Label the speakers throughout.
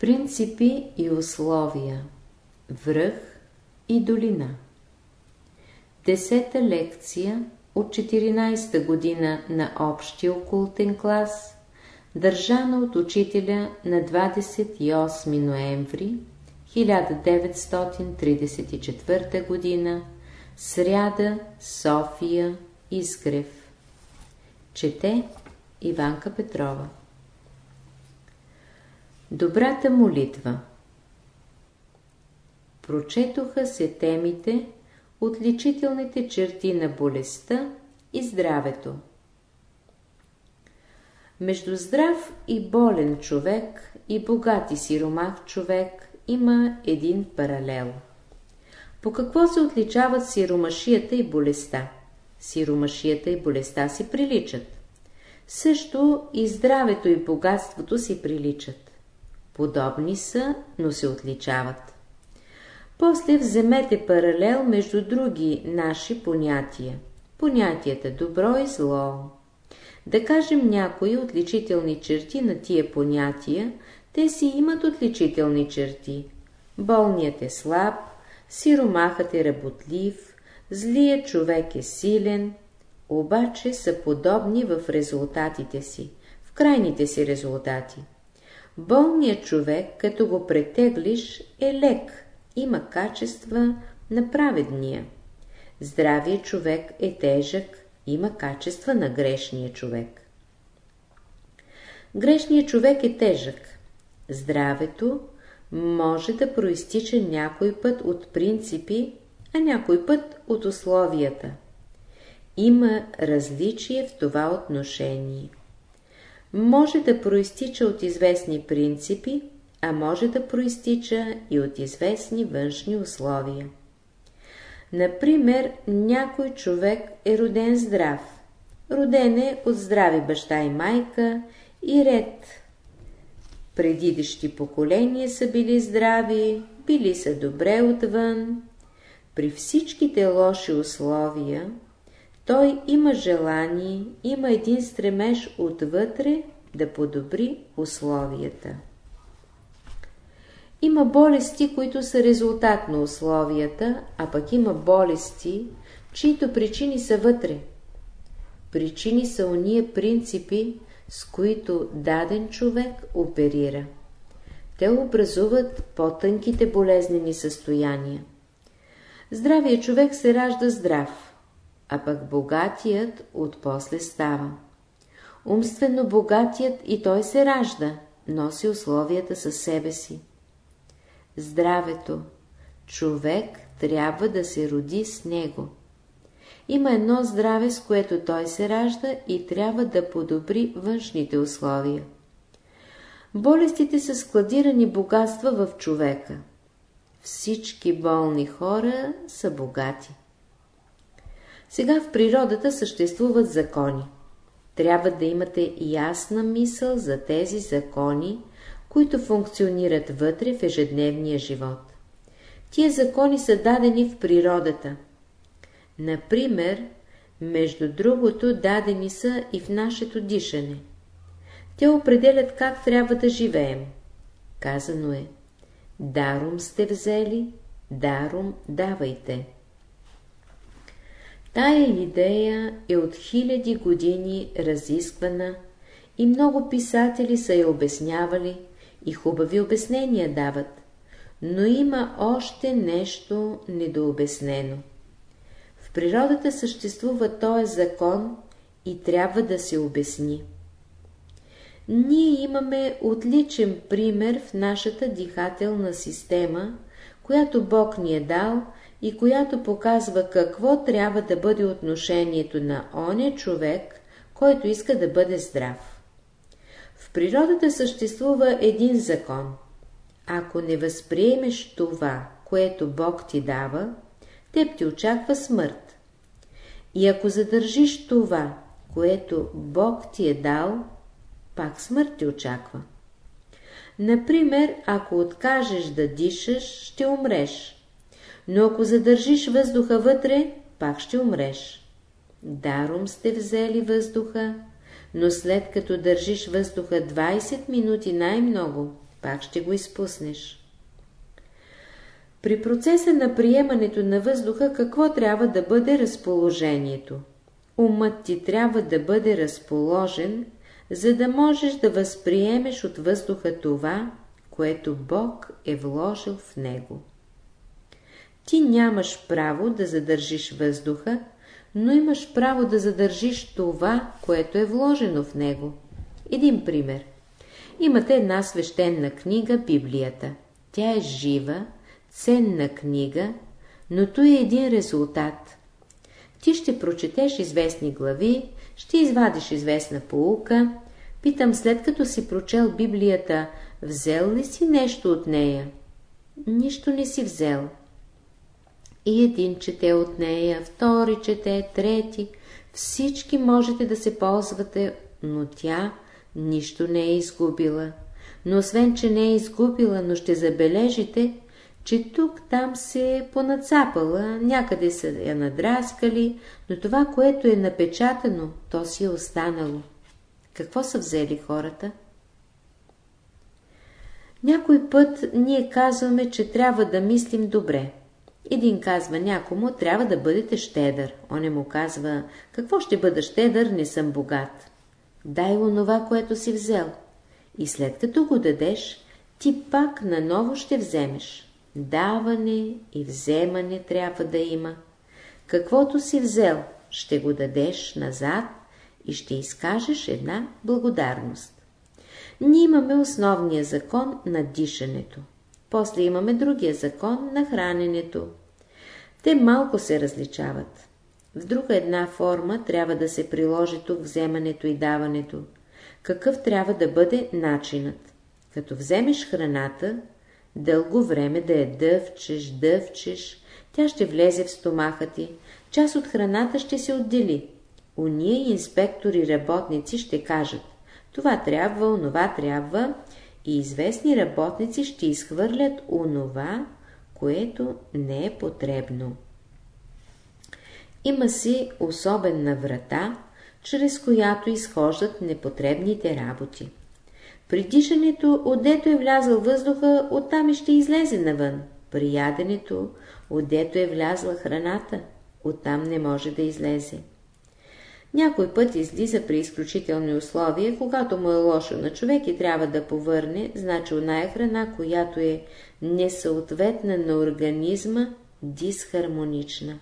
Speaker 1: Принципи и условия. Връх и долина. Десета лекция от 14-та година на общия окултен клас, държана от учителя на 28 ноември 1934 година, сряда, София, Изгрев. Чете Иванка Петрова Добрата молитва Прочетоха се темите Отличителните черти на болестта и здравето. Между здрав и болен човек и богат и сиромах човек има един паралел. По какво се отличават сиромашията и болестта? Сиромашията и болестта си приличат. Също и здравето и богатството си приличат. Подобни са, но се отличават. После вземете паралел между други наши понятия. Понятията добро и зло. Да кажем някои отличителни черти на тия понятия, те си имат отличителни черти. Болният е слаб, сиромахът е работлив, злият човек е силен, обаче са подобни в резултатите си, в крайните си резултати. Болният човек, като го претеглиш, е лек, има качества на праведния. Здравият човек е тежък, има качества на грешния човек. Грешният човек е тежък. Здравето може да проистича някой път от принципи, а някой път от условията. Има различие в това отношение. Може да проистича от известни принципи, а може да проистича и от известни външни условия. Например, някой човек е роден здрав. Роден е от здрави баща и майка и ред. Предидещи поколения са били здрави, били са добре отвън. При всичките лоши условия, той има желание, има един стремеж отвътре да подобри условията. Има болести, които са резултат на условията, а пък има болести, чието причини са вътре. Причини са уния принципи, с които даден човек оперира. Те образуват по-тънките болезнени състояния. Здравият човек се ражда здрав, а пък богатият отпосле става. Умствено богатият и той се ражда, носи условията със себе си здравето. Човек трябва да се роди с него. Има едно здраве, с което той се ражда и трябва да подобри външните условия. Болестите са складирани богатства в човека. Всички болни хора са богати. Сега в природата съществуват закони. Трябва да имате ясна мисъл за тези закони, които функционират вътре в ежедневния живот. Тия закони са дадени в природата. Например, между другото, дадени са и в нашето дишане. Те определят как трябва да живеем. Казано е, даром сте взели, даром давайте. Тая идея е от хиляди години разисквана и много писатели са я обяснявали, и хубави обяснения дават, но има още нещо недообяснено. В природата съществува този закон и трябва да се обясни. Ние имаме отличен пример в нашата дихателна система, която Бог ни е дал и която показва какво трябва да бъде отношението на оня човек, който иска да бъде здрав. В природата съществува един закон. Ако не възприемеш това, което Бог ти дава, теб ти очаква смърт. И ако задържиш това, което Бог ти е дал, пак смърт ти очаква. Например, ако откажеш да дишаш, ще умреш. Но ако задържиш въздуха вътре, пак ще умреш. Даром сте взели въздуха, но след като държиш въздуха 20 минути най-много, пак ще го изпуснеш. При процеса на приемането на въздуха какво трябва да бъде разположението? Умът ти трябва да бъде разположен, за да можеш да възприемеш от въздуха това, което Бог е вложил в него. Ти нямаш право да задържиш въздуха, но имаш право да задържиш това, което е вложено в него. Един пример. Имате една свещена книга, Библията. Тя е жива, ценна книга, но то е един резултат. Ти ще прочетеш известни глави, ще извадиш известна поука. Питам, след като си прочел Библията, взел ли си нещо от нея? Нищо не си взел. И един чете от нея, втори чете, трети. Всички можете да се ползвате, но тя нищо не е изгубила. Но освен, че не е изгубила, но ще забележите, че тук-там се е понацапала, някъде са я надраскали, но това, което е напечатано, то си е останало. Какво са взели хората? Някой път ние казваме, че трябва да мислим добре. Един казва някому, трябва да бъдете щедър. Он му казва, какво ще бъда щедър, не съм богат. Дай онова, което си взел. И след като го дадеш, ти пак наново ще вземеш. Даване и вземане трябва да има. Каквото си взел, ще го дадеш назад и ще изкажеш една благодарност. Ние имаме основния закон на дишането. После имаме другия закон на храненето. Те малко се различават. В друга една форма трябва да се приложи тук вземането и даването. Какъв трябва да бъде начинът? Като вземеш храната, дълго време да я дъвчеш, дъвчеш, тя ще влезе в стомаха ти, част от храната ще се отдели. Уния инспектори работници ще кажат, това трябва, онова трябва, и известни работници ще изхвърлят онова, което не е потребно. Има си особена врата, чрез която изхождат непотребните работи. При дишането, отдето е влязъл въздуха, оттам и ще излезе навън. При яденето, отдето е влязла храната, оттам не може да излезе. Някой път излиза при изключителни условия, когато му е лошо на човек и трябва да повърне, значи оная храна, която е несъответна на организма, дисхармонична.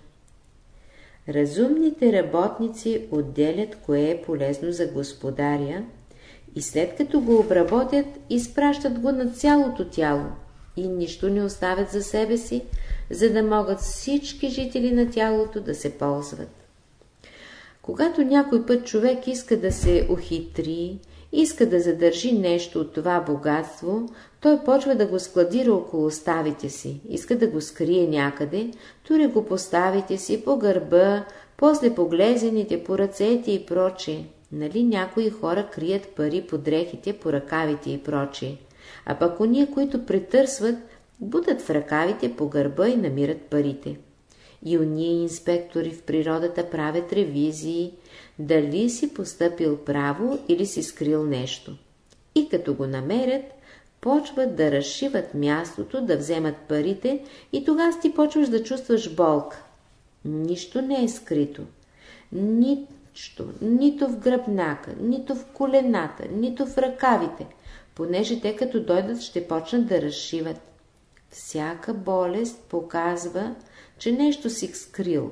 Speaker 1: Разумните работници отделят кое е полезно за господаря и след като го обработят, изпращат го на цялото тяло и нищо не оставят за себе си, за да могат всички жители на тялото да се ползват. Когато някой път човек иска да се ухитри, иска да задържи нещо от това богатство, той почва да го складира около ставите си, иска да го скрие някъде, тури го по ставите си, по гърба, после по глезените, по ръцете и прочее. Нали някои хора крият пари по дрехите, по ръкавите и прочее. А пък уния, които претърсват, будат в ръкавите по гърба и намират парите. И уния инспектори в природата правят ревизии, дали си постъпил право или си скрил нещо. И като го намерят, почват да разшиват мястото, да вземат парите и тогава ти почваш да чувстваш болка. Нищо не е скрито. Ни нищо, нито в гръбнака, нито в колената, нито в ръкавите, понеже те като дойдат ще почнат да разшиват. Всяка болест показва, че нещо си скрил.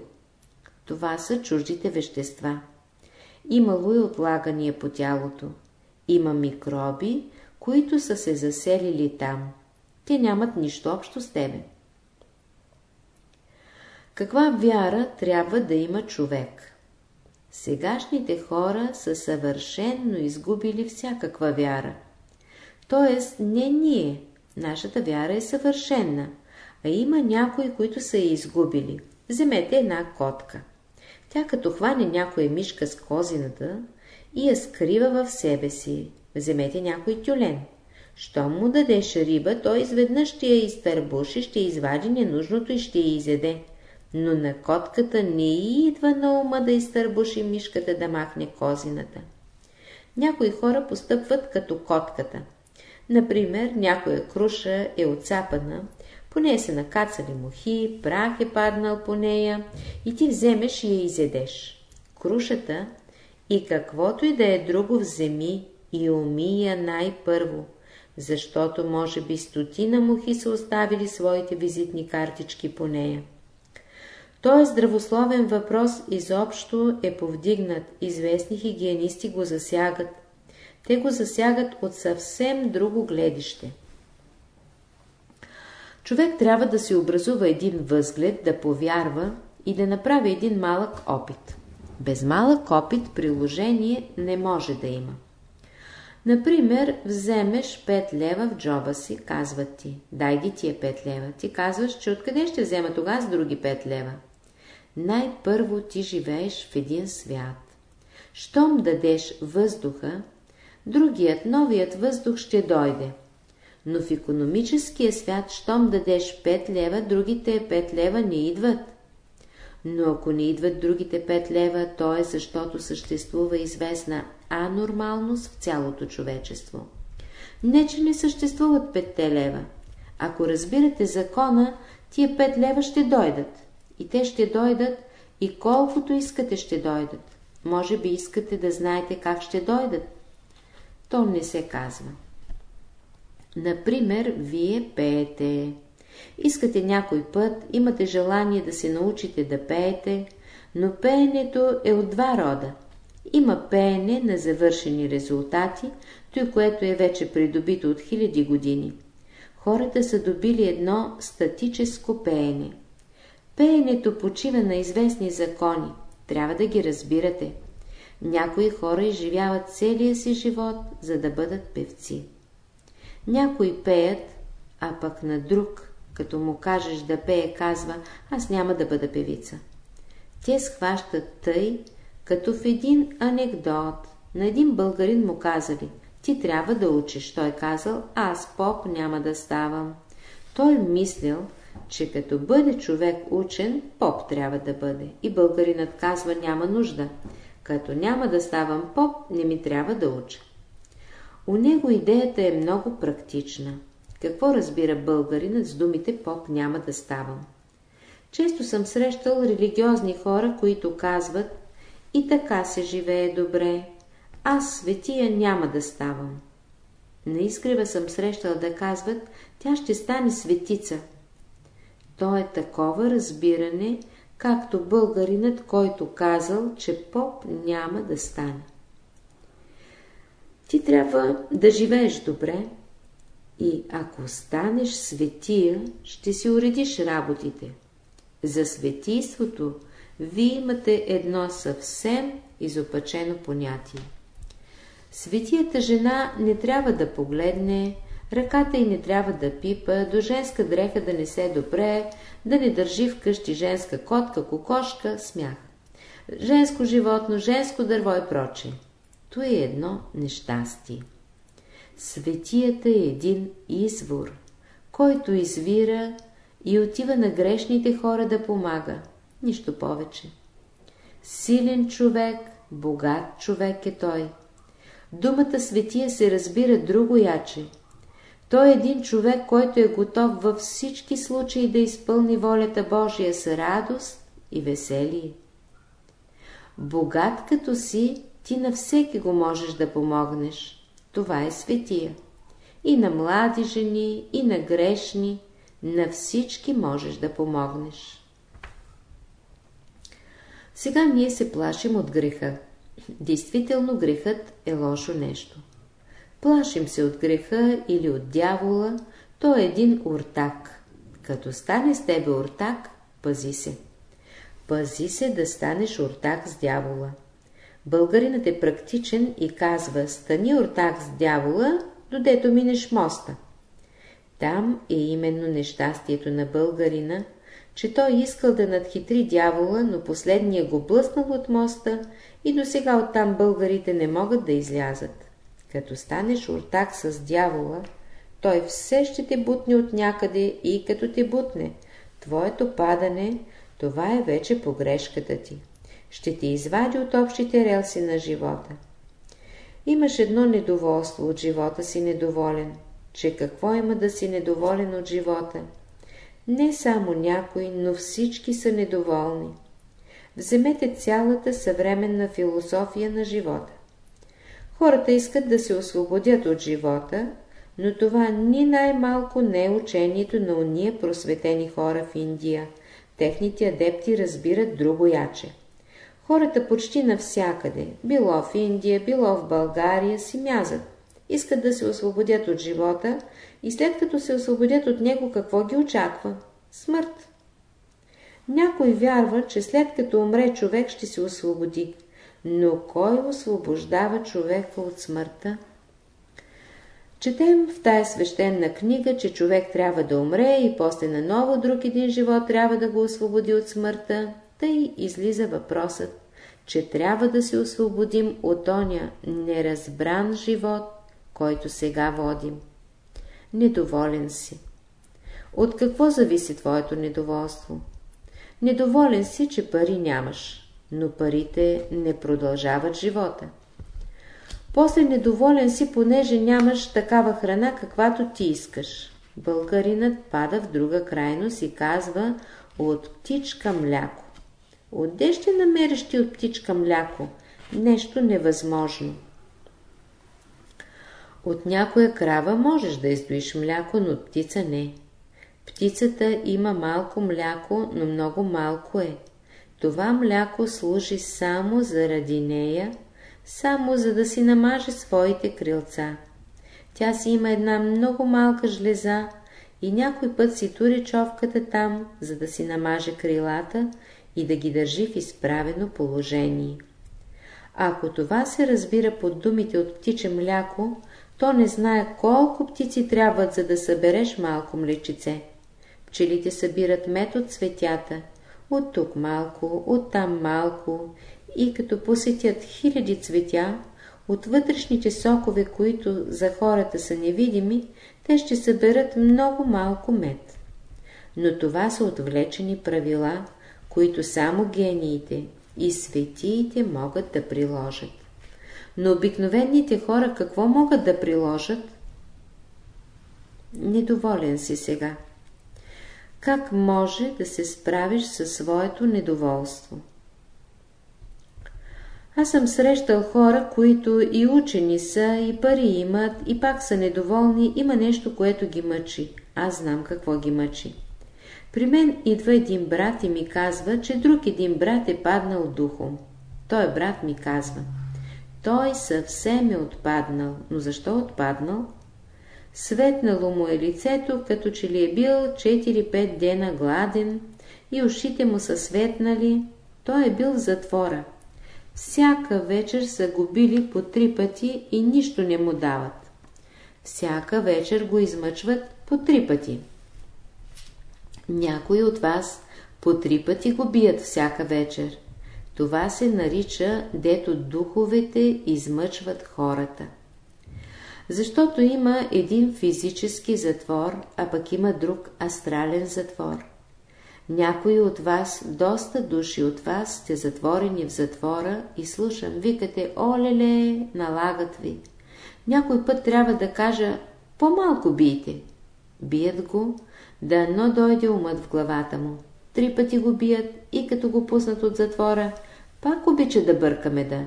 Speaker 1: Това са чуждите вещества. Имало и отлагания по тялото. Има микроби, които са се заселили там. Те нямат нищо общо с тебе. Каква вяра трябва да има човек? Сегашните хора са съвършенно изгубили всякаква вяра. Тоест, не ние, нашата вяра е съвършенна, а има някои, които са я изгубили. Вземете една котка. Тя като хване някоя мишка с козината и я скрива в себе си. Вземете някой тюлен. Щом му дадеш риба, той изведнъж ще я изтърбуши, ще извади ненужното и ще я изеде но на котката не идва на ума да изтърбуши мишката да махне козината. Някои хора постъпват като котката. Например, някоя круша е отцапана, по нея се накацали мухи, прах е паднал по нея и ти вземеш и я изедеш. Крушата и каквото и да е друго вземи и умия най-първо, защото може би стотина мухи са оставили своите визитни картички по нея. Той здравословен въпрос изобщо е повдигнат, известни хигиенисти го засягат. Те го засягат от съвсем друго гледище. Човек трябва да си образува един възглед, да повярва и да направи един малък опит. Без малък опит приложение не може да има. Например, вземеш 5 лева в джоба си, казват ти, дай ги тия 5 лева. Ти казваш, че откъде ще взема тогава с други 5 лева? Най-първо ти живееш в един свят. Щом дадеш въздуха, другият, новият въздух ще дойде. Но в економическия свят, щом дадеш 5 лева, другите 5 лева не идват. Но ако не идват другите 5 лева, то е защото съществува известна анормалност в цялото човечество. Не, че не съществуват 5 лева. Ако разбирате закона, тия 5 лева ще дойдат. И те ще дойдат и колкото искате ще дойдат. Може би искате да знаете как ще дойдат. То не се казва. Например, вие пеете. Искате някой път, имате желание да се научите да пеете, но пеенето е от два рода. Има пеене на завършени резултати, той, което е вече придобито от хиляди години. Хората са добили едно статическо пеене. Пеенето почива на известни закони. Трябва да ги разбирате. Някои хора изживяват целия си живот, за да бъдат певци. Някои пеят, а пък на друг, като му кажеш да пее, казва, аз няма да бъда певица. Те схващат тъй, като в един анекдот. На един българин му казали, ти трябва да учиш. Той казал, аз поп няма да ставам. Той мислил, че като бъде човек учен, поп трябва да бъде. И българинът казва, няма нужда. Като няма да ставам поп, не ми трябва да уча. У него идеята е много практична. Какво разбира българинът с думите поп няма да ставам? Често съм срещал религиозни хора, които казват и така се живее добре, аз светия няма да ставам. На изгрева съм срещал да казват, тя ще стане светица. То е такова разбиране, както българинът, който казал, че поп няма да стане. Ти трябва да живееш добре и ако станеш светия, ще си уредиш работите. За светийството вие имате едно съвсем изопачено понятие. Светията жена не трябва да погледне, ръката й не трябва да пипа, до женска дреха да не се добре, да не държи вкъщи женска котка, кокошка, смях. Женско животно, женско дърво и проче. То е едно нещастие. Светията е един извор, който извира и отива на грешните хора да помага. Нищо повече. Силен човек, богат човек е той. Думата светия се разбира друго яче. Той е един човек, който е готов във всички случаи да изпълни волята Божия с радост и веселие. Богат като си, ти на всеки го можеш да помогнеш. Това е светия. И на млади жени, и на грешни, на всички можеш да помогнеш. Сега ние се плашим от греха. Действително грехът е лошо нещо. Плашим се от греха или от дявола, то е един ортак. Като стане с тебе ортак, пази се. Пази се да станеш ортак с дявола. Българинът е практичен и казва, стани ортак с дявола, додето минеш моста. Там е именно нещастието на българина, че той искал да надхитри дявола, но последния го блъснал от моста и до сега оттам българите не могат да излязат. Като станеш ортак с дявола, той все ще те бутне от някъде и като те бутне, твоето падане, това е вече погрешката ти. Ще те извади от общите релси на живота. Имаш едно недоволство, от живота си недоволен. че какво има да си недоволен от живота. Не само някой, но всички са недоволни. Вземете цялата съвременна философия на живота. Хората искат да се освободят от живота, но това ни най-малко не е учението на уния просветени хора в Индия. Техните адепти разбират друго яче. Хората почти навсякъде, било в Индия, било в България, си мязат. Искат да се освободят от живота и след като се освободят от него, какво ги очаква? Смърт. Някой вярва, че след като умре човек ще се освободи. Но кой освобождава човека от смъртта? Четем в тая свещена книга, че човек трябва да умре и после на ново друг един живот трябва да го освободи от смъртта. Тъй излиза въпросът, че трябва да се освободим от оня неразбран живот, който сега водим. Недоволен си. От какво зависи твоето недоволство? Недоволен си, че пари нямаш, но парите не продължават живота. После недоволен си, понеже нямаш такава храна, каквато ти искаш. Българинът пада в друга крайност и казва от птичка мляко. Отде ще намериш ти от птичка мляко? Нещо невъзможно. От някоя крава можеш да издоиш мляко, но от птица не. Птицата има малко мляко, но много малко е. Това мляко служи само заради нея, само за да си намаже своите крилца. Тя си има една много малка жлеза и някой път си тури човката там, за да си намаже крилата и да ги държи в изправено положение. Ако това се разбира под думите от птиче мляко, то не знае колко птици трябват, за да събереш малко млечице. Пчелите събират мед от цветята, от тук малко, от там малко, и като посетят хиляди цветя, от вътрешните сокове, които за хората са невидими, те ще съберат много малко мед. Но това са отвлечени правила, които само гениите и светиите могат да приложат. Но обикновените хора какво могат да приложат? Недоволен си сега. Как може да се справиш със своето недоволство? Аз съм срещал хора, които и учени са, и пари имат, и пак са недоволни, има нещо, което ги мъчи. Аз знам какво ги мъчи. При мен идва един брат и ми казва, че друг един брат е паднал духом. Той брат ми казва, той съвсем е отпаднал, но защо отпаднал? Светнало му е лицето, като че ли е бил 4-5 дена гладен и ушите му са светнали, той е бил в затвора. Всяка вечер са го били по три пъти и нищо не му дават. Всяка вечер го измъчват по три пъти. Някои от вас по три пъти го бият всяка вечер. Това се нарича, дето духовете измъчват хората. Защото има един физически затвор, а пък има друг астрален затвор. Някои от вас, доста души от вас, сте затворени в затвора и слушам, викате, олеле, налагат ви. Някой път трябва да кажа, по-малко бийте. Бият го, да едно дойде умът в главата му. Три пъти го бият и като го пуснат от затвора, пак обича да бърка меда.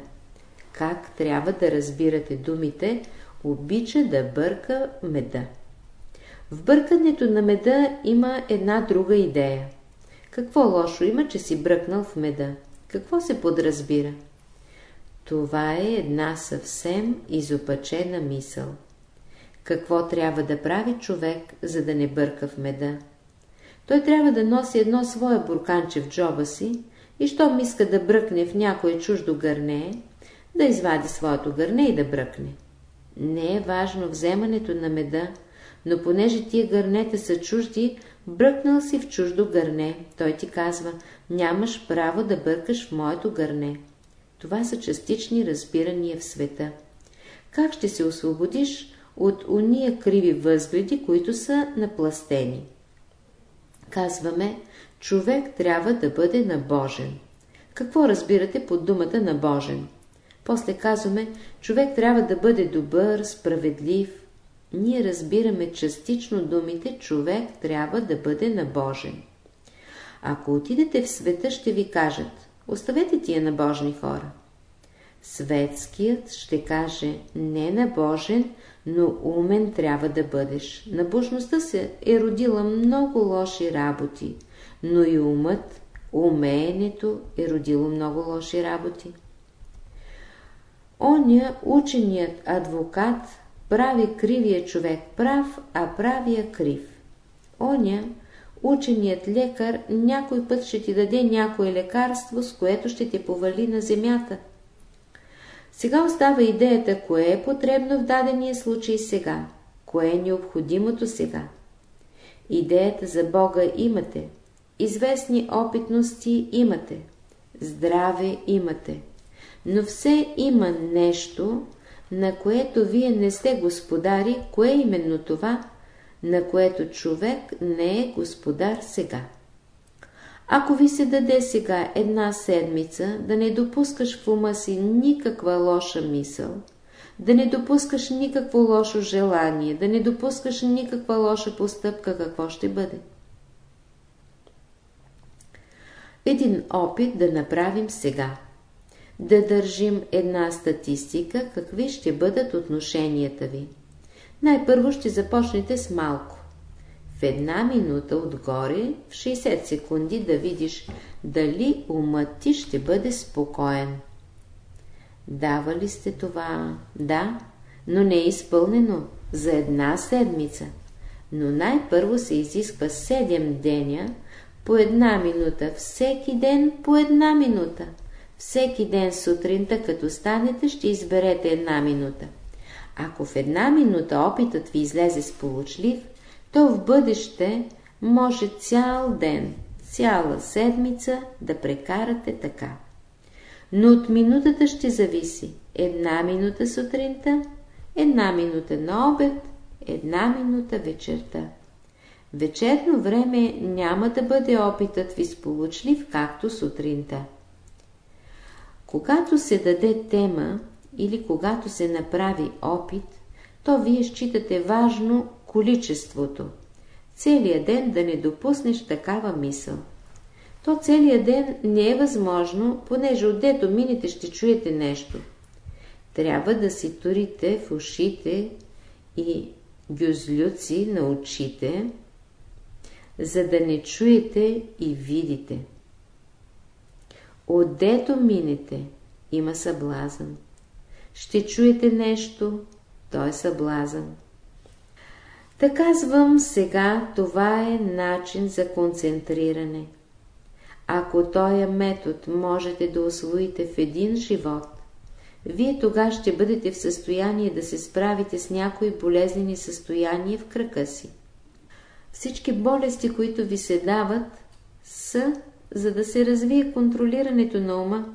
Speaker 1: Как трябва да разбирате думите, обича да бърка меда. В бъркането на меда има една друга идея. Какво лошо има, че си бръкнал в меда? Какво се подразбира? Това е една съвсем изопачена мисъл. Какво трябва да прави човек, за да не бърка в меда? Той трябва да носи едно свое бурканче в джоба си и щом иска да бръкне в някое чуждо гърне, да извади своето гърне и да бръкне. Не е важно вземането на меда, но понеже тия гърнета са чужди, бръкнал си в чуждо гърне, той ти казва, нямаш право да бъркаш в моето гърне. Това са частични разбирания в света. Как ще се освободиш от уния криви възгледи, които са напластени? Казваме, човек трябва да бъде набожен. Какво разбирате под думата набожен? После казваме, човек трябва да бъде добър, справедлив. ние разбираме частично думите човек трябва да бъде набожен. Ако отидете в света, ще ви кажат, оставете тия набожни хора. Светският ще каже, не набожен, но умен трябва да бъдеш. Набожността се е родила много лоши работи, но и умът, умеенето е родило много лоши работи. Оня, ученият адвокат, прави кривия човек прав, а правия крив. Оня, ученият лекар, някой път ще ти даде някое лекарство, с което ще те повали на земята. Сега остава идеята, кое е потребно в дадения случай сега, кое е необходимото сега. Идеята за Бога имате, известни опитности имате, здраве имате, но все има нещо, на което вие не сте господари, кое е именно това, на което човек не е господар сега. Ако ви се даде сега една седмица да не допускаш в ума си никаква лоша мисъл, да не допускаш никакво лошо желание, да не допускаш никаква лоша постъпка, какво ще бъде? Един опит да направим сега. Да държим една статистика, какви ще бъдат отношенията ви. Най-първо ще започнете с малко в една минута отгоре, в 60 секунди да видиш дали умът ти ще бъде спокоен. Дава ли сте това? Да, но не е изпълнено за една седмица. Но най-първо се изисква 7 деня, по една минута, всеки ден по една минута. Всеки ден сутринта, като станете, ще изберете една минута. Ако в една минута опитът ви излезе сполучлив, то в бъдеще може цял ден, цяла седмица да прекарате така. Но от минутата ще зависи една минута сутринта, една минута на обед, една минута вечерта. Вечерно време няма да бъде опитът ви сполучлив, както сутринта. Когато се даде тема или когато се направи опит, то вие считате важно количеството. Целият ден да не допуснеш такава мисъл. То целият ден не е възможно, понеже отдето минете ще чуете нещо. Трябва да си турите в ушите и гюзлюци на очите, за да не чуете и видите. Отдето минете, има съблазън. Ще чуете нещо, то е съблазън. Та казвам сега, това е начин за концентриране. Ако този метод можете да освоите в един живот, вие тога ще бъдете в състояние да се справите с някои болезнени състояния в кръка си. Всички болести, които ви се дават, са за да се развие контролирането на ума.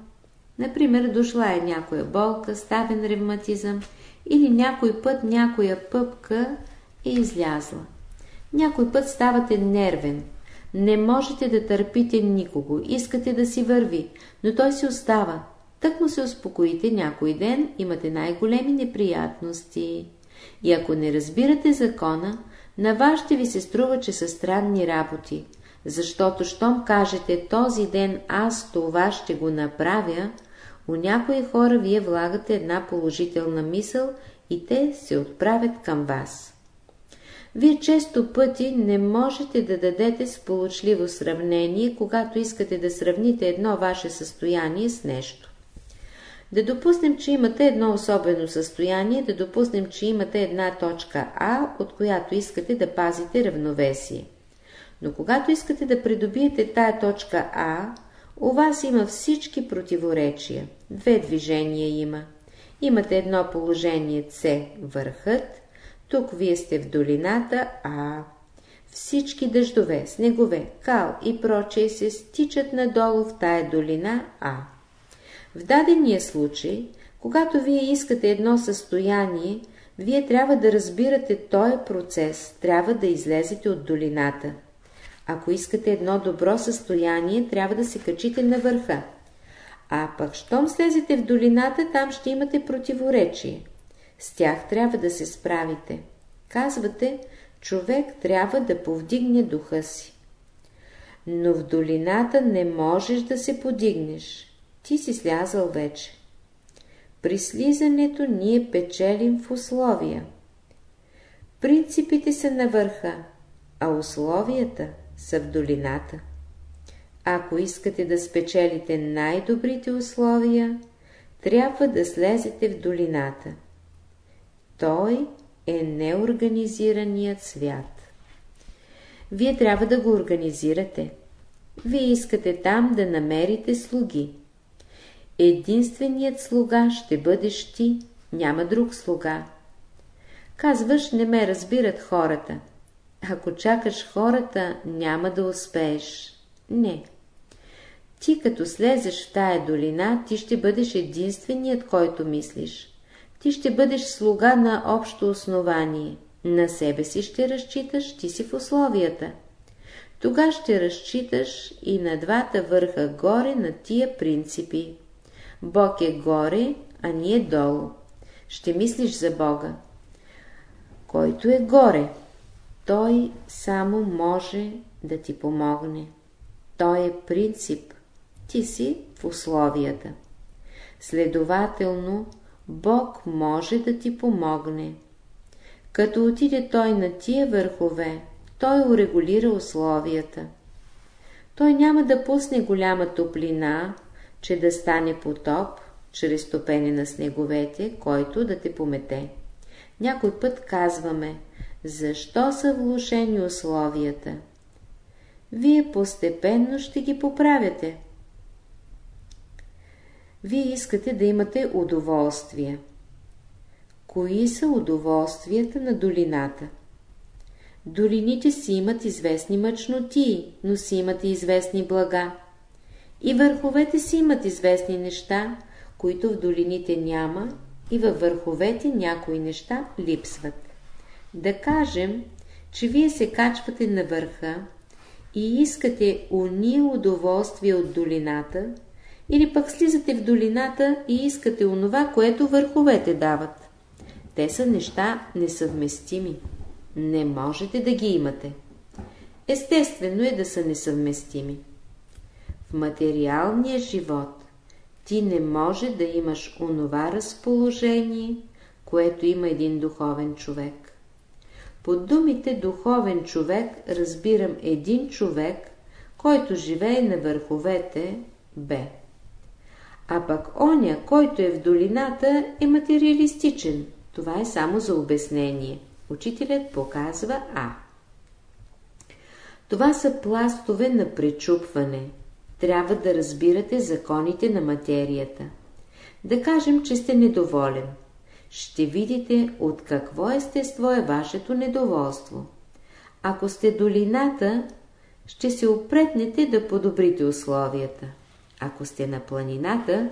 Speaker 1: Например, дошла е някоя болка, ставен ревматизъм или някой път някоя пъпка е излязла. Някой път ставате нервен. Не можете да търпите никого, искате да си върви, но той си остава. Так му се успокоите някой ден, имате най-големи неприятности. И ако не разбирате закона, на вас ще ви се струва, че са странни работи, защото щом кажете този ден аз това ще го направя, у някои хора вие влагате една положителна мисъл и те се отправят към вас. Вие често пъти не можете да дадете сполучливо сравнение, когато искате да сравните едно ваше състояние с нещо. Да допуснем, че имате едно особено състояние, да допуснем, че имате една точка А, от която искате да пазите равновесие. Но когато искате да придобиете тая точка А, у вас има всички противоречия. Две движения има. Имате едно положение С върхът тук вие сте в долината, а всички дъждове, снегове, кал и прочее се стичат надолу в тая долина А. В дадения случай, когато вие искате едно състояние, вие трябва да разбирате този процес, трябва да излезете от долината. Ако искате едно добро състояние, трябва да се качите на върха. А пък, щом слезете в долината, там ще имате противоречие. С тях трябва да се справите. Казвате, човек трябва да повдигне духа си. Но в долината не можеш да се подигнеш. Ти си слязал вече. При слизането ние печелим в условия. Принципите са на върха, а условията са в долината. Ако искате да спечелите най-добрите условия, трябва да слезете в долината. Той е неорганизираният свят. Вие трябва да го организирате. Вие искате там да намерите слуги. Единственият слуга ще бъдеш ти, няма друг слуга. Казваш, не ме разбират хората. Ако чакаш хората, няма да успееш. Не. Ти като слезеш в тая долина, ти ще бъдеш единственият, който мислиш. Ти ще бъдеш слуга на общо основание. На себе си ще разчиташ, ти си в условията. Тога ще разчиташ и на двата върха горе на тия принципи. Бог е горе, а ние долу. Ще мислиш за Бога. Който е горе, той само може да ти помогне. Той е принцип. Ти си в условията. Следователно, Бог може да ти помогне. Като отиде той на тия върхове, той урегулира условията. Той няма да пусне голяма топлина, че да стане потоп, чрез топене на снеговете, който да те помете. Някой път казваме, защо са влушени условията? Вие постепенно ще ги поправяте. Вие искате да имате удоволствие. Кои са удоволствията на долината? Долините си имат известни мъчноти, но си имат и известни блага. И върховете си имат известни неща, които в долините няма, и във върховете някои неща липсват. Да кажем, че вие се качвате на върха и искате уния удоволствие от долината, или пък слизате в долината и искате онова, което върховете дават. Те са неща несъвместими. Не можете да ги имате. Естествено е да са несъвместими. В материалния живот ти не може да имаш онова разположение, което има един духовен човек. Под думите духовен човек разбирам един човек, който живее на върховете Б. А пък оня, който е в долината, е материалистичен. Това е само за обяснение. Учителят показва А. Това са пластове на пречупване. Трябва да разбирате законите на материята. Да кажем, че сте недоволен. Ще видите от какво естество е вашето недоволство. Ако сте долината, ще се опретнете да подобрите условията. Ако сте на планината,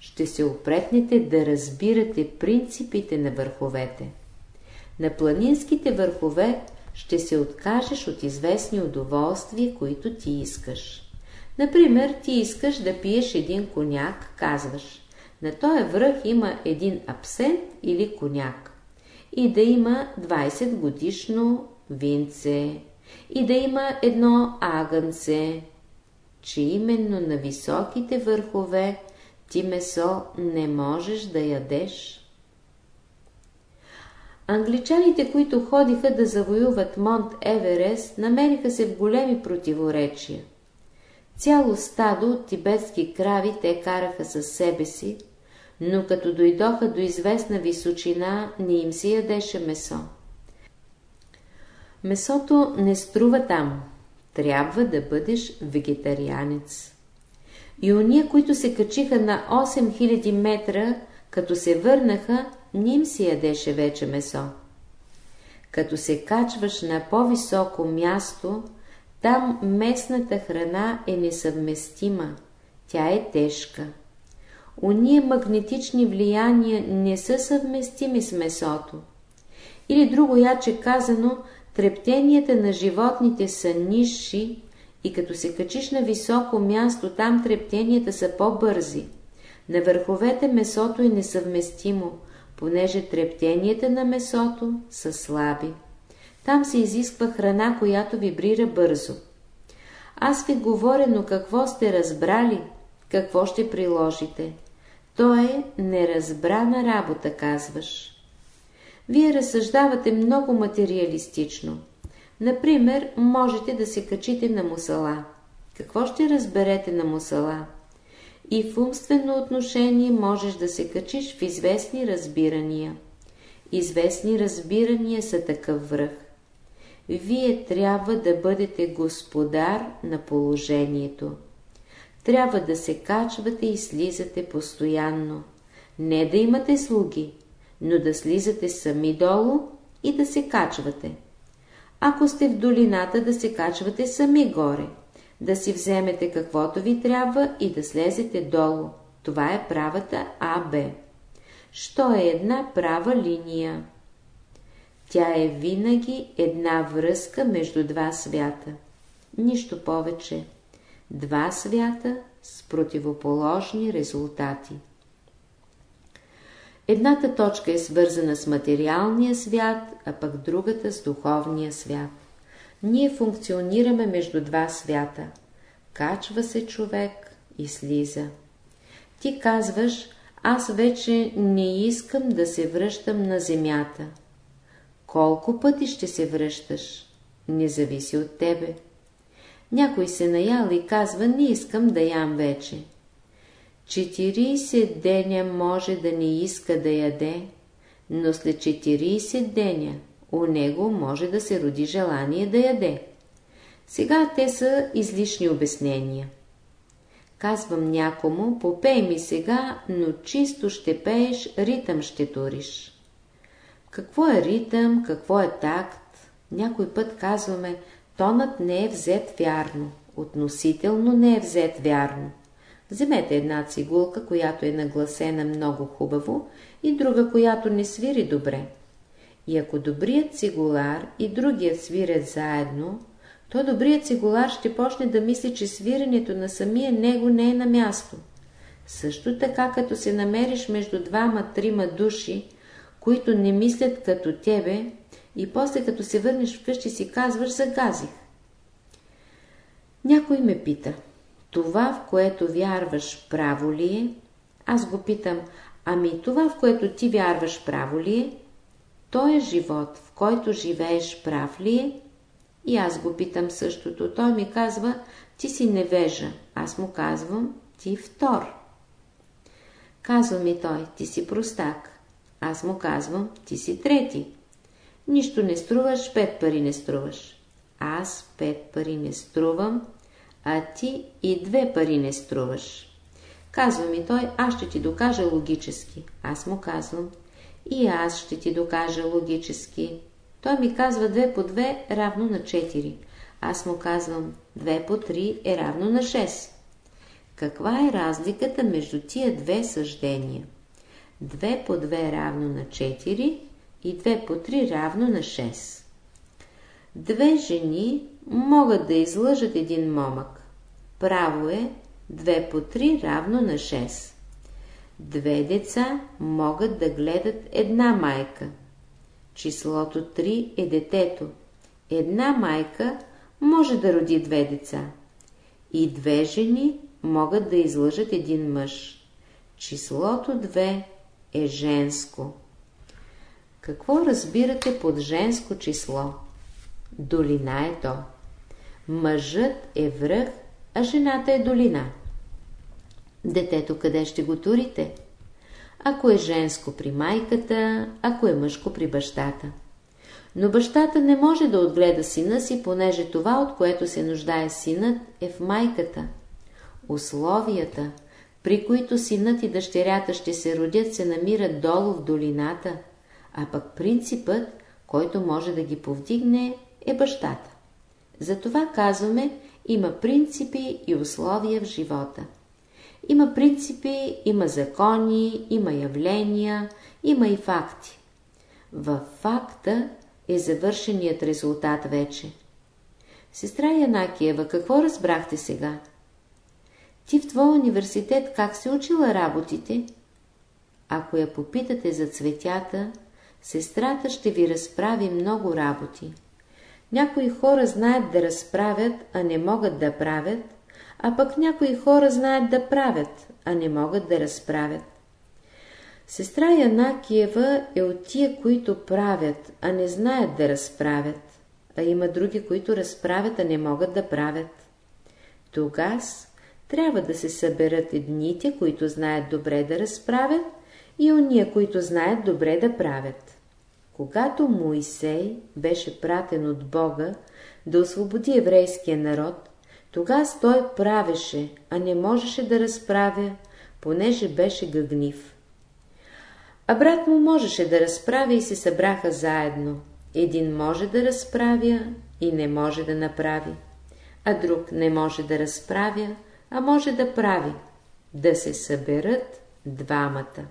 Speaker 1: ще се опретнете да разбирате принципите на върховете. На планинските върхове ще се откажеш от известни удоволствия, които ти искаш. Например, ти искаш да пиеш един коняк, казваш. На този връх има един абсент или коняк. И да има 20 годишно винце. И да има едно агънце, че именно на високите върхове ти месо не можеш да ядеш. Англичаните, които ходиха да завоюват Монт Еверест, намериха се в големи противоречия. Цяло стадо от тибетски крави те караха със себе си, но като дойдоха до известна височина, не им се ядеше месо. Месото не струва там, трябва да бъдеш вегетарианец. И уния, които се качиха на 8000 метра, като се върнаха, ним си ядеше вече месо. Като се качваш на по-високо място, там местната храна е несъвместима, тя е тежка. Уния магнетични влияния не са съвместими с месото. Или друго яче казано, трептенията на животните са нисши и като се качиш на високо място, там трептенията са по-бързи. На върховете месото е несъвместимо, понеже трептенията на месото са слаби. Там се изисква храна, която вибрира бързо. Аз ви говоря, но какво сте разбрали, какво ще приложите? То е неразбрана работа, казваш. Вие разсъждавате много материалистично. Например, можете да се качите на мусала. Какво ще разберете на мусала? И в умствено отношение можеш да се качиш в известни разбирания. Известни разбирания са такъв връх. Вие трябва да бъдете господар на положението. Трябва да се качвате и слизате постоянно. Не да имате слуги, но да слизате сами долу и да се качвате. Ако сте в долината, да се качвате сами горе, да си вземете каквото ви трябва и да слезете долу. Това е правата АБ. Що е една права линия? Тя е винаги една връзка между два свята. Нищо повече. Два свята с противоположни резултати. Едната точка е свързана с материалния свят, а пък другата с духовния свят. Ние функционираме между два свята. Качва се човек и слиза. Ти казваш, аз вече не искам да се връщам на земята. Колко пъти ще се връщаш? Не зависи от тебе. Някой се наял и казва, не искам да ям вече. 40 деня може да не иска да яде, но след 40 деня у него може да се роди желание да яде. Сега те са излишни обяснения. Казвам някому, попей ми сега, но чисто ще пееш, ритъм ще туриш. Какво е ритъм, какво е такт? Някой път казваме, тонът не е взет вярно, относително не е взет вярно. Вземете една цигулка, която е нагласена много хубаво и друга, която не свири добре. И ако добрият цигулар и другият свирят заедно, то добрият цигулар ще почне да мисли, че свирането на самия него не е на място. Също така, като се намериш между двама-трима души, които не мислят като тебе, и после като се върнеш вкъщи си казваш загазих. Някой ме пита, това в което вярваш право ли е? Аз го питам, ами това в което ти вярваш право ли е? То е живот, в който живееш прав ли е? И аз го питам същото. Той ми казва, ти си невежа. Аз му казвам, ти втор. Казва ми той, ти си простак. Аз му казвам, ти си трети. Нищо не струваш, пет пари не струваш. Аз пет пари не струвам, а ти и две пари не струваш. Казва ми той, аз ще ти докажа логически. Аз му казвам, и аз ще ти докажа логически. Той ми казва 2 по 2 равно на 4. Аз му казвам 2 по 3 е равно на 6. Каква е разликата между тия две съждения? 2 по 2 равно на 4 и 2 по 3 равно на 6. Две жени могат да излъжат един момък. Право е 2 по 3 равно на 6. Две деца могат да гледат една майка. Числото 3 е детето. Една майка може да роди две деца. И две жени могат да излъжат един мъж. Числото 2 е женско. Какво разбирате под женско число? Долина е то. Мъжът е връх, а жената е долина. Детето къде ще го турите? Ако е женско при майката, ако е мъжко при бащата. Но бащата не може да отгледа сина си, понеже това, от което се нуждае синът, е в майката. Условията, при които синът и дъщерята ще се родят, се намират долу в долината, а пък принципът, който може да ги повдигне, е бащата. Затова казваме, има принципи и условия в живота. Има принципи, има закони, има явления, има и факти. Във факта е завършеният резултат вече. Сестра Янакиева, какво разбрахте сега? Ти в твоя университет как се учила работите? Ако я попитате за цветята, сестрата ще ви разправи много работи. Някои хора знаят да разправят, а не могат да правят, а пък някои хора знаят да правят, а не могат да разправят. Сестра Янакиева е от тия, които правят, а не знаят да разправят, а има други, които разправят, а не могат да правят. Тогас трябва да се съберат едните, които знаят добре да разправят, и уния, които знаят добре да правят. Когато Моисей беше пратен от Бога да освободи еврейския народ, тогава той правеше, а не можеше да разправя, понеже беше гъгнив. А брат му можеше да разправя и се събраха заедно. Един може да разправя и не може да направи, а друг не може да разправя, а може да прави. Да се съберат двамата.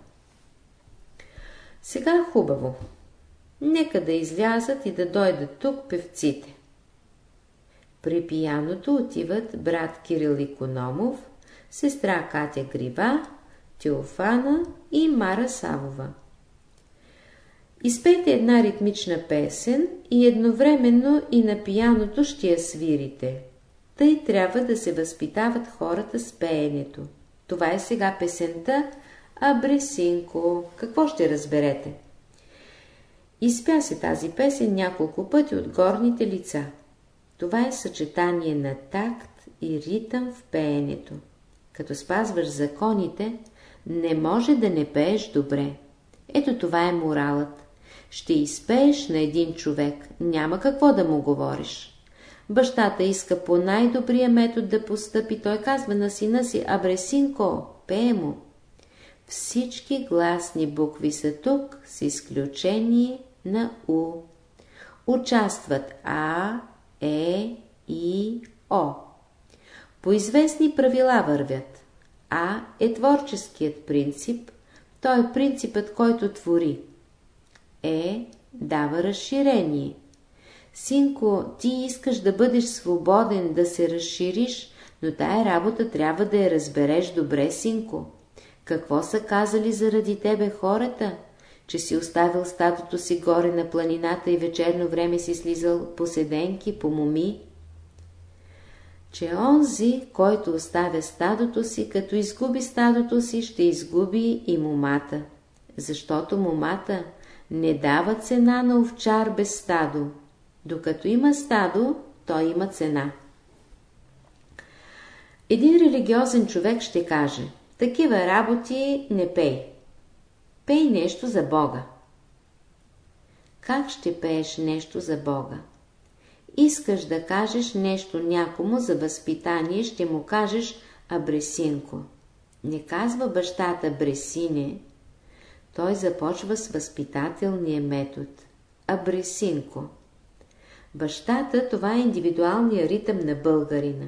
Speaker 1: Сега хубаво. Нека да излязат и да дойдат тук певците. При пияното отиват брат Кирил Икономов, сестра Катя Грива, Теофана и Мара Савова. Изпейте една ритмична песен и едновременно и на пияното ще я свирите. Тъй трябва да се възпитават хората с пеенето. Това е сега песента Абресинко. Какво ще разберете? Изпя се тази песен няколко пъти от горните лица. Това е съчетание на такт и ритъм в пеенето. Като спазваш законите, не може да не пееш добре. Ето това е моралът. Ще изпееш на един човек, няма какво да му говориш. Бащата иска по най-добрия метод да постъпи, той казва на сина си, абре синко, пее му. Всички гласни букви са тук, с изключение на У. Участват А, Е, И, О. По известни правила вървят. А е творческият принцип, той е принципът, който твори. Е дава разширение. Синко, ти искаш да бъдеш свободен, да се разшириш, но тая работа трябва да я разбереш добре, синко. Какво са казали заради тебе хората? Че си оставил статото си горе на планината и вечерно време си слизал по седенки, по моми, че онзи, който оставя стадото си, като изгуби стадото си, ще изгуби и момата, защото момата не дава цена на овчар без стадо. Докато има стадо, той има цена. Един религиозен човек ще каже, такива работи не пей. Пей нещо за Бога. Как ще пееш нещо за Бога? Искаш да кажеш нещо някому за възпитание, ще му кажеш Абресинко. Не казва бащата Бресине, той започва с възпитателния метод. Абресинко. Бащата, това е индивидуалният ритъм на българина.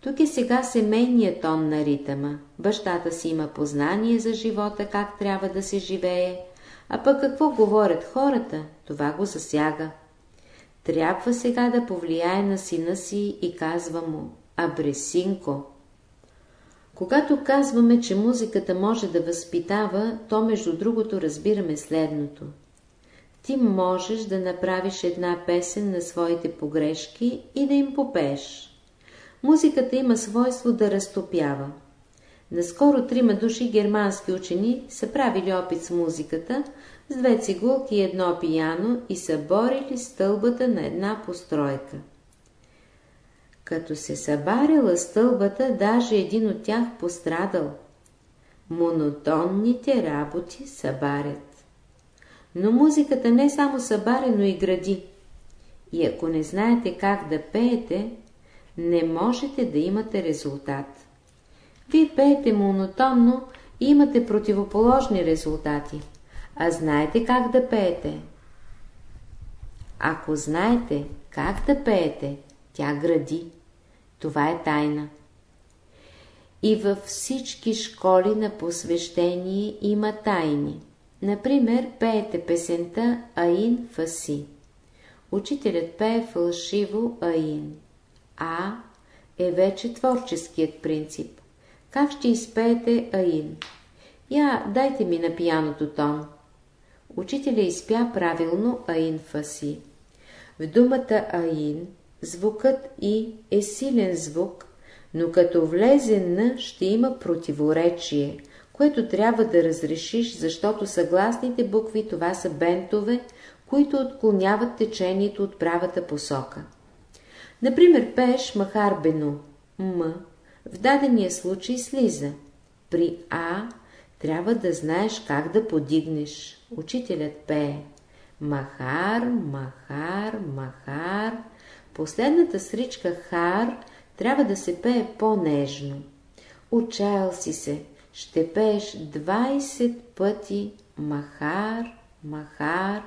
Speaker 1: Тук е сега семейният тон на ритъма. Бащата си има познание за живота, как трябва да се живее, а пък какво говорят хората, това го засяга. Трябва сега да повлияе на сина си и казва му «Абресинко». Когато казваме, че музиката може да възпитава, то между другото разбираме следното. Ти можеш да направиш една песен на своите погрешки и да им попееш. Музиката има свойство да разтопява. Наскоро трима души германски учени са правили опит с музиката, с две цигулки и едно пияно и са борили стълбата на една постройка. Като се събарила стълбата, даже един от тях пострадал. Монотонните работи събарят. Но музиката не само събаря, но и гради. И ако не знаете как да пеете, не можете да имате резултат. Вие пеете монотонно и имате противоположни резултати. А знаете как да пеете? Ако знаете как да пеете, тя гради. Това е тайна. И във всички школи на посвещение има тайни. Например, пеете песента Аин Фаси. Учителят пее фалшиво Аин. А е вече творческият принцип. Как ще изпеете Аин? Я, дайте ми на пияното тон. Учителя изпя правилно аинфа си. В думата аин звукът и е силен звук, но като влезе на ще има противоречие, което трябва да разрешиш, защото съгласните букви това са бентове, които отклоняват течението от правата посока. Например, пееш Махарбено, М, в дадения случай слиза. При А трябва да знаеш как да подигнеш. Учителят пее. Махар, махар, махар. Последната сричка хар трябва да се пее по-нежно. Отчаял си се. Ще пееш 20 пъти махар, махар,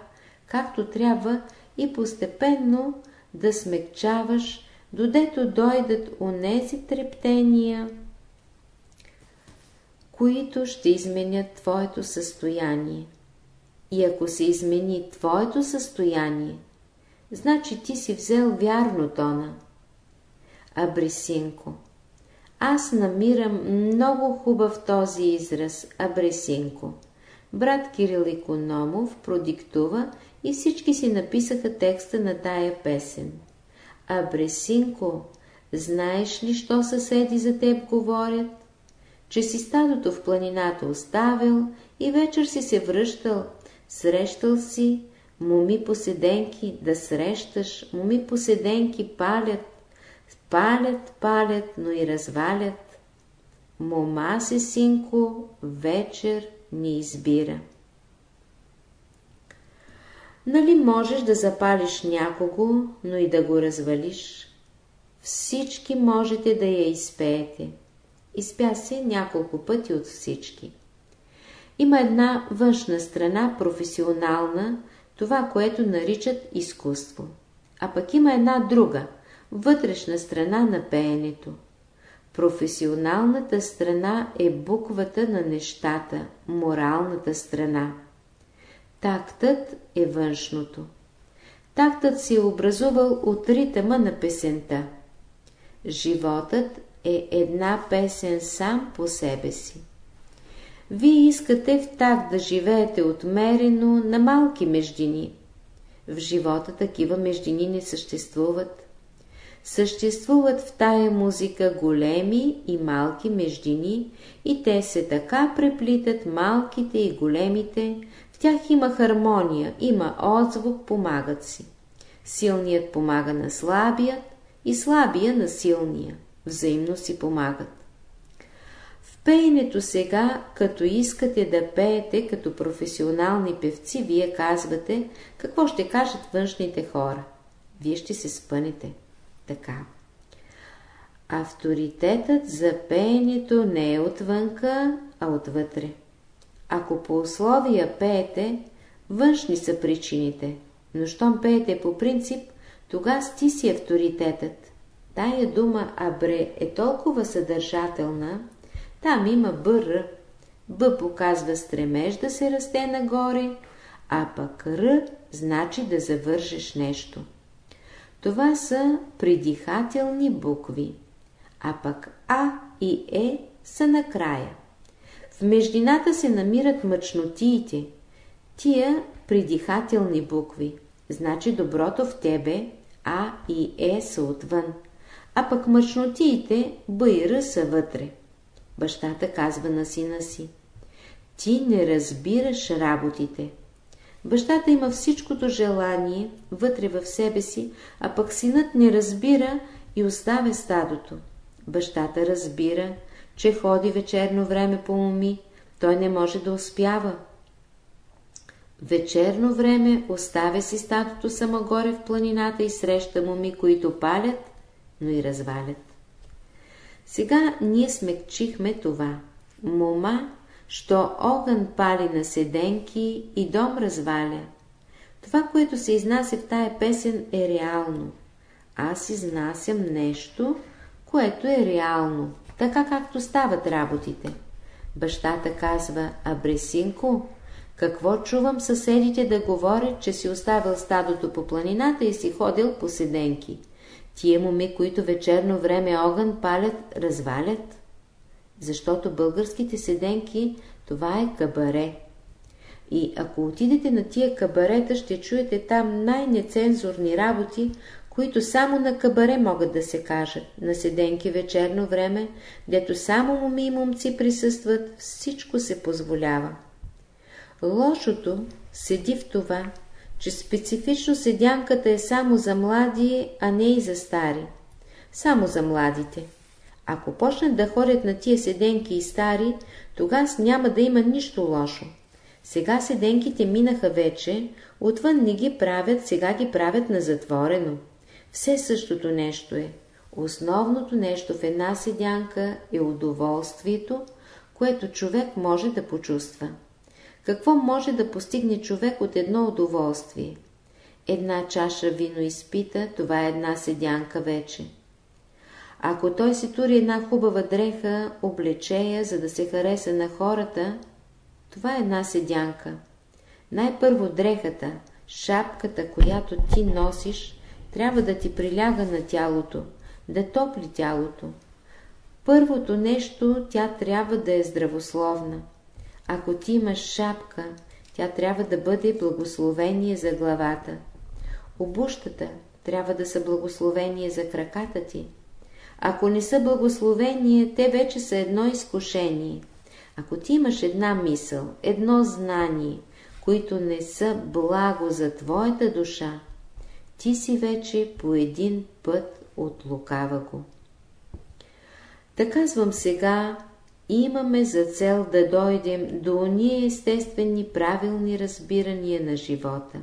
Speaker 1: както трябва и постепенно да смекчаваш, додето дойдат онези трептения, които ще изменят твоето състояние. И ако се измени твоето състояние, значи ти си взел вярно тона. Абресинко Аз намирам много хубав този израз Абресинко. Брат Кирил Икономов продиктува и всички си написаха текста на тая песен. Абресинко, знаеш ли, що съседи за теб говорят? Че си стадото в планината оставил и вечер си се връщал, срещал си моми поседенки, да срещаш, моми поседенки палят, палят, палят, но и развалят. Мома се, синко, вечер ни избира. Нали можеш да запалиш някого, но и да го развалиш? Всички можете да я изпеете. Изпя се няколко пъти от всички. Има една външна страна, професионална, това, което наричат изкуство. А пък има една друга, вътрешна страна на пеенето. Професионалната страна е буквата на нещата, моралната страна. Тактът е външното. Тактът си е образувал от ритъма на песента. Животът е една песен сам по себе си. Вие искате в так да живеете отмерено на малки междини. В живота такива междини не съществуват. Съществуват в тая музика големи и малки междини и те се така преплитат малките и големите, тях има хармония, има отзвук, помагат си. Силният помага на слабият и слабия на силния. Взаимно си помагат. В пеенето сега, като искате да пеете като професионални певци, вие казвате какво ще кажат външните хора. Вие ще се спънете така. Авторитетът за пеенето не е отвънка, а отвътре. Ако по условия пеете, външни са причините, но щом пеете по принцип, тогава ти си авторитетът. Тая дума абре е толкова съдържателна, там има бър, б показва стремеж да се расте нагоре, а пък р значи да завържеш нещо. Това са придихателни букви, а пък А и Е са накрая. В междината се намират мъчнотиите, тия придихателни букви, значи доброто в тебе, А и Е са отвън, а пък мъчнотиите Б и Р са вътре. Бащата казва на сина си, ти не разбираш работите. Бащата има всичкото желание вътре в себе си, а пък синът не разбира и оставя стадото. Бащата разбира, че ходи вечерно време по моми, той не може да успява. Вечерно време оставя си стадото само горе в планината и среща моми, които палят, но и развалят. Сега ние смекчихме това. Мома що огън пали на седенки и дом разваля. Това, което се изнася в тая песен е реално. Аз изнасям нещо, което е реално, така както стават работите. Бащата казва, Абресинко, какво чувам съседите да говорят, че си оставил стадото по планината и си ходил по седенки? Тие моми, които вечерно време огън палят, развалят? защото българските седенки Това е кабаре. И ако отидете на тия кабарета, ще чуете там най-нецензурни работи, които само на кабаре могат да се кажат. На седенки вечерно време, дето само моми и момци присъстват, всичко се позволява. Лошото седи в това, че специфично седянката е само за млади, а не и за стари. Само за младите. Ако почнат да ходят на тия седенки и стари, тогава няма да има нищо лошо. Сега седенките минаха вече, отвън не ги правят, сега ги правят на затворено. Все същото нещо е. Основното нещо в една седянка е удоволствието, което човек може да почувства. Какво може да постигне човек от едно удоволствие? Една чаша вино изпита, това е една седянка вече. Ако той си тури една хубава дреха, облече я, за да се хареса на хората, това е една седянка. Най-първо дрехата, шапката, която ти носиш, трябва да ти приляга на тялото, да топли тялото. Първото нещо, тя трябва да е здравословна. Ако ти имаш шапка, тя трябва да бъде благословение за главата. Обущата трябва да са благословение за краката ти. Ако не са благословение, те вече са едно изкушение. Ако ти имаш една мисъл, едно знание, които не са благо за твоята душа, ти си вече по един път от лукава го. Да казвам сега, имаме за цел да дойдем до уния естествени правилни разбирания на живота.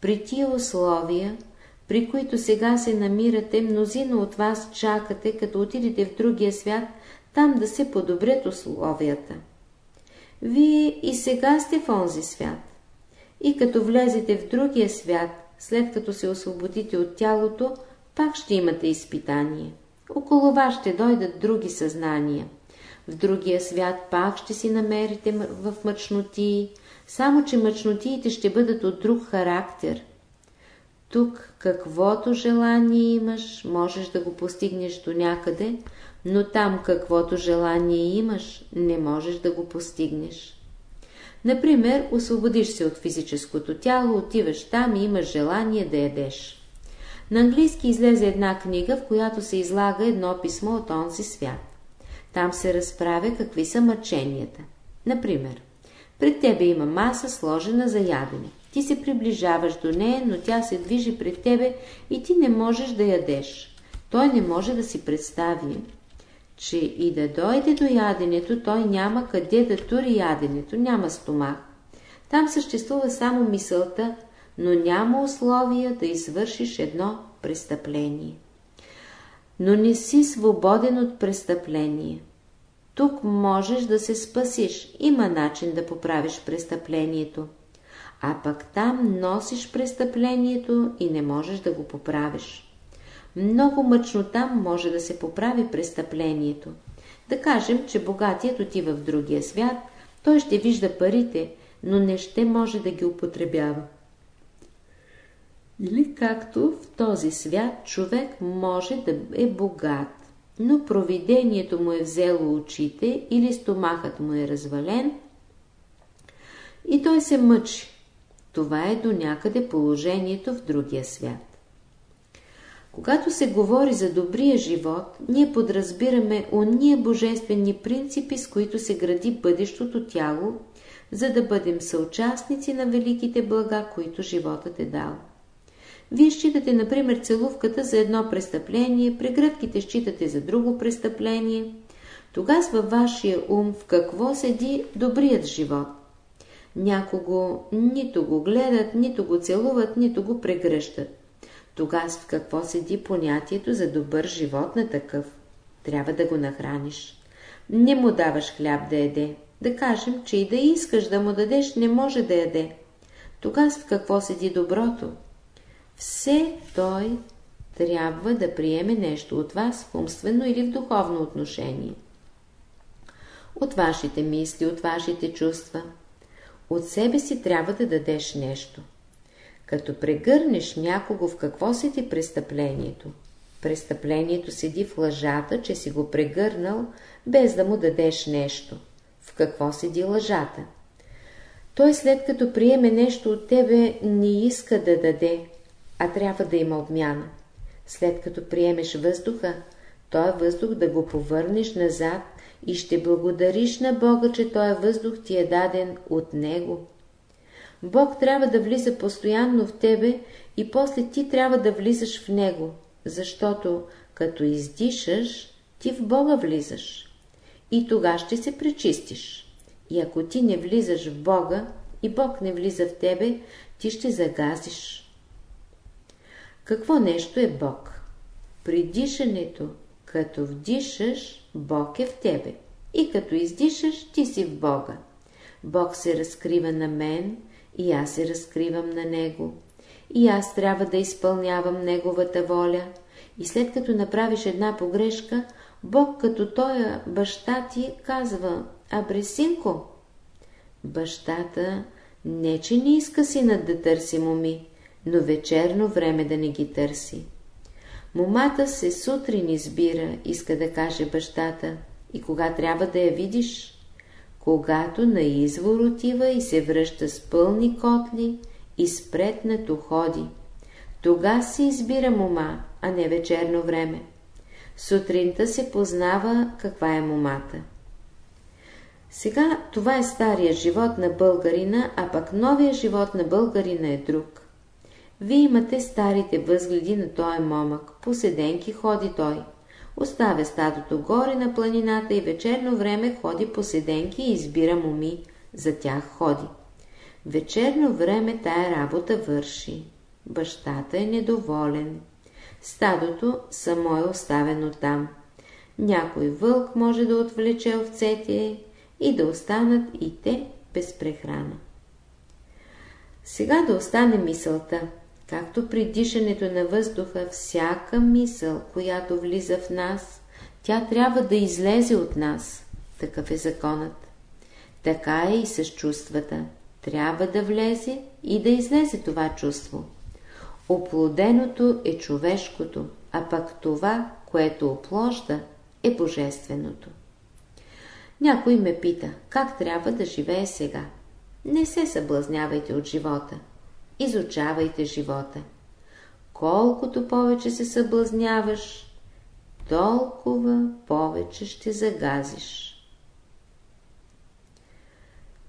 Speaker 1: При тия условия, при които сега се намирате, мнозина от вас чакате, като отидете в другия свят, там да се подобрят условията. Вие и сега сте в онзи свят. И като влезете в другия свят, след като се освободите от тялото, пак ще имате изпитание. Около вас ще дойдат други съзнания. В другия свят пак ще си намерите в мъчноти, само че мъчнотиите ще бъдат от друг характер. Тук каквото желание имаш, можеш да го постигнеш до някъде, но там каквото желание имаш, не можеш да го постигнеш. Например, освободиш се от физическото тяло, отиваш там и имаш желание да ядеш. На английски излезе една книга, в която се излага едно писмо от онзи свят. Там се разправя какви са мъченията. Например, пред тебе има маса сложена за ядене. Ти се приближаваш до нея, но тя се движи пред тебе и ти не можеш да ядеш. Той не може да си представи, че и да дойде до яденето, той няма къде да тури яденето, няма стомах. Там съществува само мисълта, но няма условия да извършиш едно престъпление. Но не си свободен от престъпление. Тук можеш да се спасиш, има начин да поправиш престъплението. А пък там носиш престъплението и не можеш да го поправиш. Много мъчно там може да се поправи престъплението. Да кажем, че богатият отива в другия свят, той ще вижда парите, но не ще може да ги употребява. Или както в този свят човек може да е богат, но провидението му е взело очите или стомахът му е развален и той се мъчи. Това е до някъде положението в другия свят. Когато се говори за добрия живот, ние подразбираме ония божествени принципи, с които се гради бъдещото тяло, за да бъдем съучастници на великите блага, които животът е дал. Вие считате, например, целувката за едно престъпление, прегръдките считате за друго престъпление. Тогава във вашия ум в какво седи добрият живот? Някого нито го гледат, нито го целуват, нито го прегръщат. Тогава в какво седи понятието за добър живот на такъв? Трябва да го нахраниш. Не му даваш хляб да яде. Да кажем, че и да искаш да му дадеш, не може да яде. Тогава в какво седи доброто? Все той трябва да приеме нещо от вас в умствено или в духовно отношение. От вашите мисли, от вашите чувства. От себе си трябва да дадеш нещо. Като прегърнеш някого в какво седи престъплението? Престъплението седи в лъжата, че си го прегърнал, без да му дадеш нещо. в какво седи лъжата. Той след като приеме нещо от тебе, не иска да даде, а трябва да има обмяна. След като приемеш въздуха, той въздух да го повърнеш назад и ще благодариш на Бога, че този въздух ти е даден от Него. Бог трябва да влиза постоянно в тебе и после ти трябва да влизаш в Него, защото като издишаш, ти в Бога влизаш. И тога ще се пречистиш. И ако ти не влизаш в Бога и Бог не влиза в тебе, ти ще загазиш. Какво нещо е Бог? При дишането, като вдишаш, Бог е в тебе. И като издишаш, ти си в Бога. Бог се разкрива на мен и аз се разкривам на Него. И аз трябва да изпълнявам Неговата воля. И след като направиш една погрешка, Бог като той баща ти казва, абре синко. Бащата не, че не иска синът да търси моми, но вечерно време да не ги търси. Момата се сутрин избира, иска да каже бащата, и кога трябва да я видиш? Когато на извор отива и се връща с пълни котли и спретнато ходи. Тога се избира мома, а не вечерно време. Сутринта се познава каква е момата. Сега това е стария живот на българина, а пък новия живот на българина е друг. Вие имате старите възгледи на този момък, по седенки ходи той. Оставя стадото горе на планината и вечерно време ходи по седенки и избира моми, за тях ходи. Вечерно време тая работа върши. Бащата е недоволен. Стадото само е оставено там. Някой вълк може да отвлече овцете и да останат и те без прехрана. Сега да остане мисълта. Както при дишането на въздуха, всяка мисъл, която влиза в нас, тя трябва да излезе от нас. Такъв е законът. Така е и с чувствата. Трябва да влезе и да излезе това чувство. Оплоденото е човешкото, а пък това, което опложда, е божественото. Някой ме пита, как трябва да живее сега. Не се съблазнявайте от живота. Изучавайте живота. Колкото повече се съблазняваш, толкова повече ще загазиш.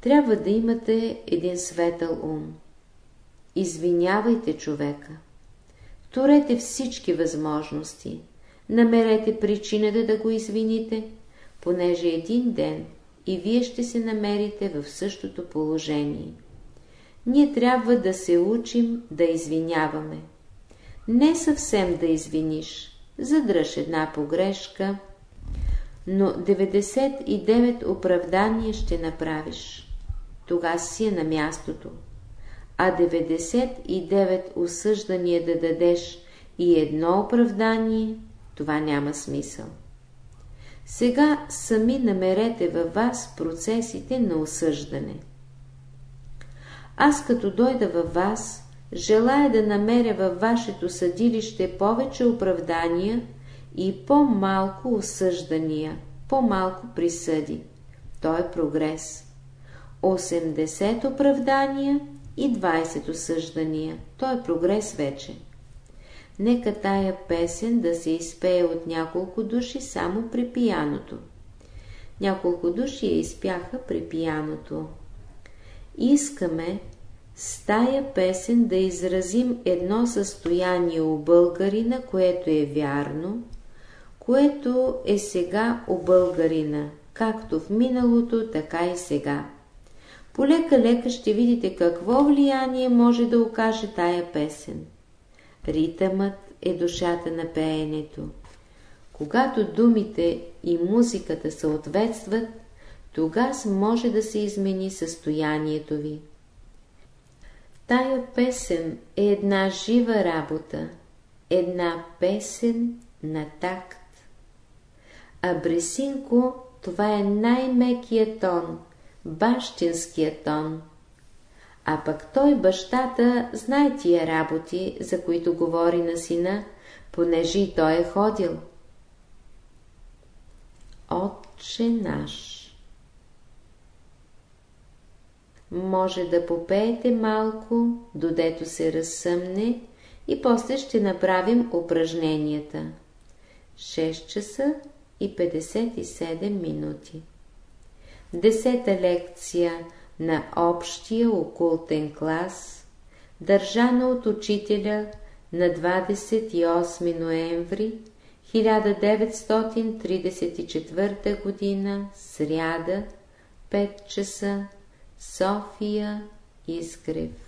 Speaker 1: Трябва да имате един светъл ум. Извинявайте човека. Торете всички възможности. Намерете причината да го извините, понеже един ден и вие ще се намерите в същото положение. Ние трябва да се учим да извиняваме. Не съвсем да извиниш, задръж една погрешка, но 99 оправдания ще направиш. Тога си е на мястото а 99 осъждания да дадеш и едно оправдание, това няма смисъл. Сега сами намерете във вас процесите на осъждане. Аз като дойда във вас, желая да намеря във вашето съдилище повече оправдания и по-малко осъждания, по-малко присъди. Той е прогрес. 80 оправдания и 20 осъждания. Той е прогрес вече. Нека тая песен да се изпее от няколко души само при пияното. Няколко души я изпяха при пияното. Искаме с тая песен да изразим едно състояние у българина, което е вярно, което е сега у българина, както в миналото, така и сега. Полека-лека ще видите какво влияние може да окаже тая песен. Ритъмът е душата на пеенето. Когато думите и музиката съответстват, тогава може да се измени състоянието ви. Тая песен е една жива работа, една песен на такт. А Бресинко това е най-мекият тон – бащинския тон. А пък той, бащата, знае тия работи, за които говори на сина, понеже и той е ходил. Отче наш може да попеете малко, додето се разсъмне и после ще направим упражненията. 6 часа и 57 минути. Десета лекция на общия окултен клас, държана от учителя на 28 ноември 1934 г. сряда, 5 часа, София, Изгрев.